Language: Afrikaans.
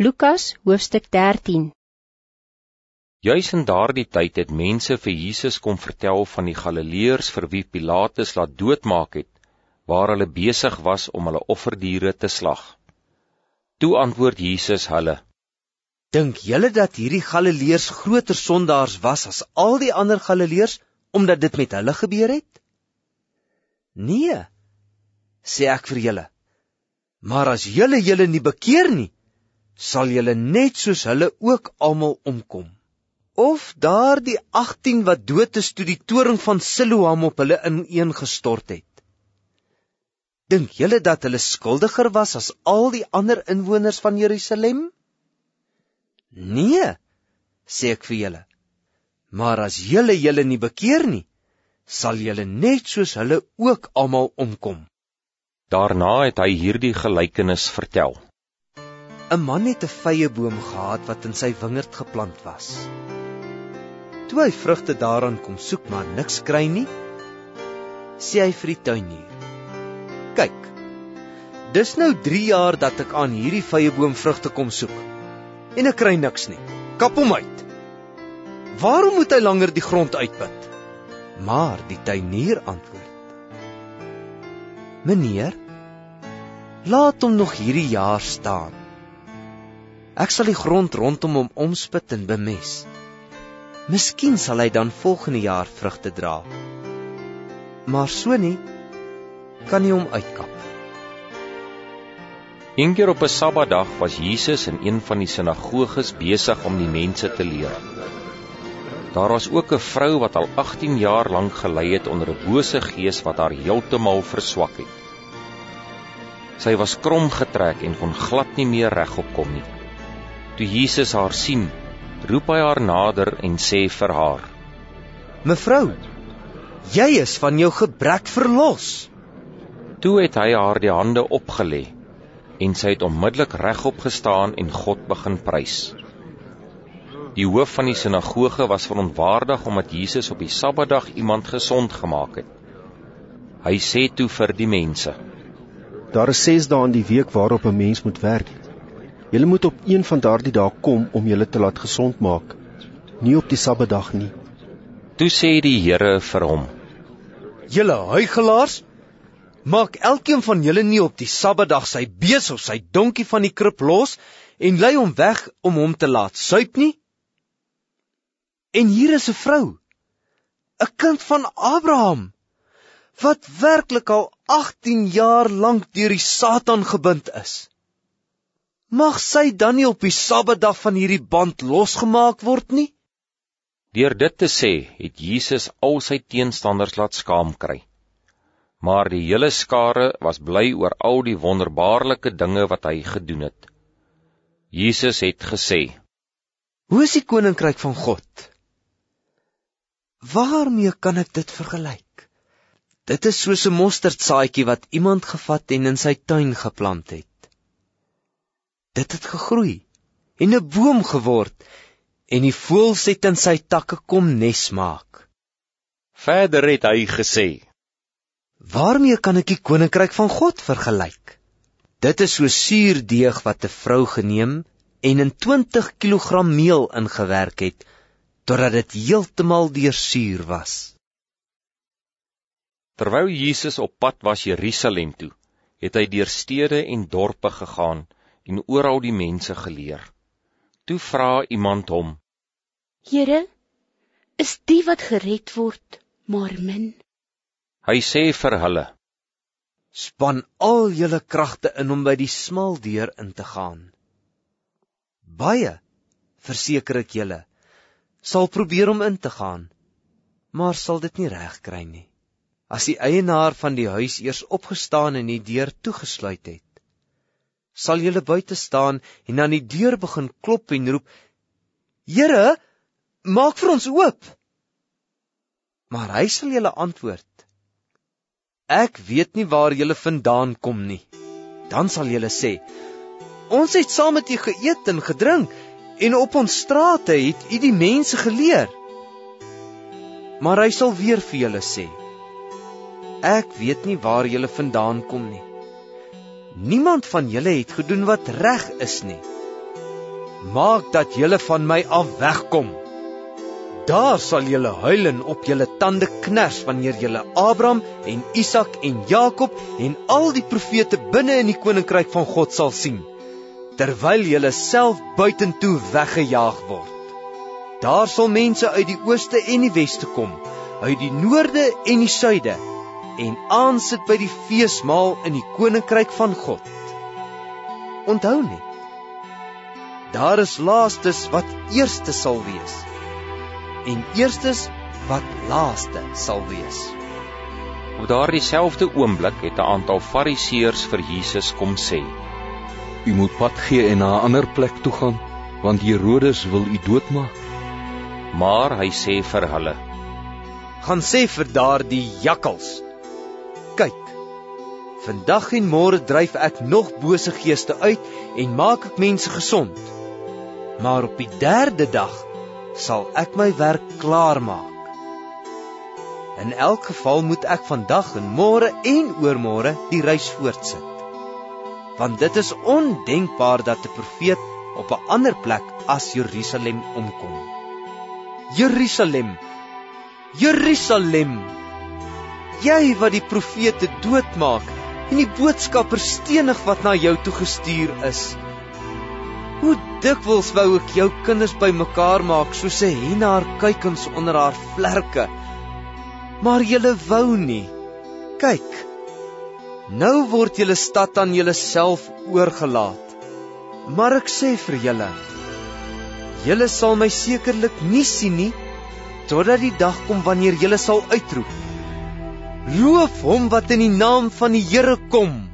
Lukas hoofstuk 13 Juis in daardie tyd het mense vir Jesus kom vertel van die Galileërs vir wie Pilatus laat doodmaak het, waar hulle besig was om hulle offerdiere te slag. Toe antwoord Jesus hulle: Dink julle dat hierdie Galileërs groter sondaars was as al die ander Galileërs omdat dit met hulle gebeur het? Nee, sê ek vir julle. Maar as julle julle nie bekeer nie, sal julle net soos hulle ook almal omkom. Of daardie 18 wat dood is toe die toring van Siloam op hulle ineengestort het. Dink julle dat hulle skuldiger was as al die ander inwoners van Jerusalem? Nee, sê ek vir julle. Maar as julle julle nie bekeer nie, sal julle net soos hulle ook almal omkom. Daarna het hy hierdie gelykenis vertel. 'n man het 'n vyeboom gehad wat in sy wingerd geplant was. Toe hy vrugte daaraan kom soek maar niks kry nie, sê hy vir die tuinier: "Kyk. Dis nou 3 jaar dat ek aan hierdie vyeboom vrugte kom soek en ek kry niks nie. Kap hom uit. Waarom moet hy langer die grond uitput?" Maar die tuinier antwoord: "Meneer, laat hom nog hierdie jaar staan. Ek sal die grond rondom hom omspit en bemes. Miskien sal hy dan volgende jaar vrugte dra. Maar so nie kan hy hom uitkap. Eendag op 'n Sabbatdag was Jesus in een van die sinagoges besig om die mense te leer. Daar was ook 'n vrou wat al 18 jaar lank gely het onder 'n bose gees wat haar heeltemal verswak het. Sy was krom getrek en kon glad nie meer regop kom nie. Toe Jesus haar sien, roep hy haar nader en sê vir haar: "Mevrou, jy is van jou gebrek verlos." Toe het hy haar die hande opgelê en sy het onmiddellik regop gestaan en God begin prys. Die hoof van die sinagoge was verontwaardig omdat Jesus op die Sabbatdag iemand gesond gemaak het. Hy sê toe vir die mense: Daar is 6 dae in die week waarop 'n mens moet werk. Julle moet op een van daardie dae kom om julle te laat gesond maak, nie op die Sabbatdag nie. Toe sê die Here vir hom: Julle huigelaars, maak elkeen van julle nie op die Sabbatdag sy bees of sy donkie van die krib los en lei hom weg om hom te laat suip nie? En hier is 'n vrou, 'n kind van Abraham, wat werklik al 18 jaar lank deur die Satan gebind is mag sy dan nie op die Sabbatdag van hierdie band losgemaak word nie? Deur dit te sê, het Jesus al sy teenstanders laat skaam kry. Maar die hele skare was bly oor al die wonderbaarlike dinge wat hy gedoen het. Jesus het gesê: Hoe is die koninkryk van God? Waarmee kan ek dit vergelyk? Dit is soos 'n mosterdsaadjie wat iemand gevat en in sy tuin geplant het dit het gegroei en 'n boom geword en die voëls het in sy takke kom nes maak. Verder het hy gesê: Waarmee kan ek die koninkryk van God vergelyk? Dit is so suur deeg wat 'n vrou geneem en in 20 kg meel ingewerk het totdat dit heeltemal deursuur was. Terwyl Jesus op pad was Jerusalem toe, het hy deur stede en dorpe gegaan en oral die mense geleer. Toe vra iemand hom: Here, is die wat gered word maar min? Hy sê vir hulle: Span al julle kragte in om by die smal deur in te gaan. Baie, verseker ek julle, sal probeer om in te gaan, maar sal dit nie reg kry nie. As die eienaar van die huis eers opgestaan en die deur toegesluit het, sal julle buite staan en aan die deur begin klop en roep: Here, maak vir ons oop. Maar hy sal julle antwoord: Ek weet nie waar julle vandaan kom nie. Dan sal julle sê: Ons het saam met u geëet en gedrink en op ons strate het u die mense geleer. Maar hy sal weer vir julle sê: Ek weet nie waar julle vandaan kom nie. Niemand van julle het gedoen wat reg is nie. maak dat julle van my af wegkom. Daar sal julle huil en op julle tande kners wanneer julle Abraham en Isak en Jakob en al die profete binne in die koninkryk van God sal sien, terwyl julle self buitentoe weggejaag word. Daar sal mense uit die ooste en die weste kom, uit die noorde en die suide en aansit by die feesmaal in die koninkryk van God. Onthou net. Daar is laastes wat eerste sal wees en eerstes wat laaste sal wees. Op daardie selfde oomblik het 'n aantal Fariseërs vir Jesus kom sê: "U moet pad gee en na 'n ander plek toe gaan, want Herodes wil u doodmaak." Maar hy sê vir hulle: "Gaan sê vir daardie jakkals: kyk. Vandag en môre dryf ek nog bose geeste uit en maak ek mense gesond. Maar op die 3de dag sal ek my werk klaar maak. In elk geval moet ek vandag en môre en oormôre die reis voortsit. Want dit is ondenkbaar dat 'n profeet op 'n ander plek as Jerusalem omkom. Jerusalem. Jerusalem jy wat die profete doodmaak en die boodskappers stenig wat na jou toe gestuur is. Hoe dikwels wou ek jou kinders bymekaar maak soos 'n hen haar kuikens onder haar vlerke. Maar julle wou nie. Kyk. Nou word julle stad aan julleself oorgelaat. Maar ek sê vir julle, julle sal my sekerlik nie sien nie totdat die dag kom wanneer julle sal uitroep: Loof hom wat in die naam van die Here kom.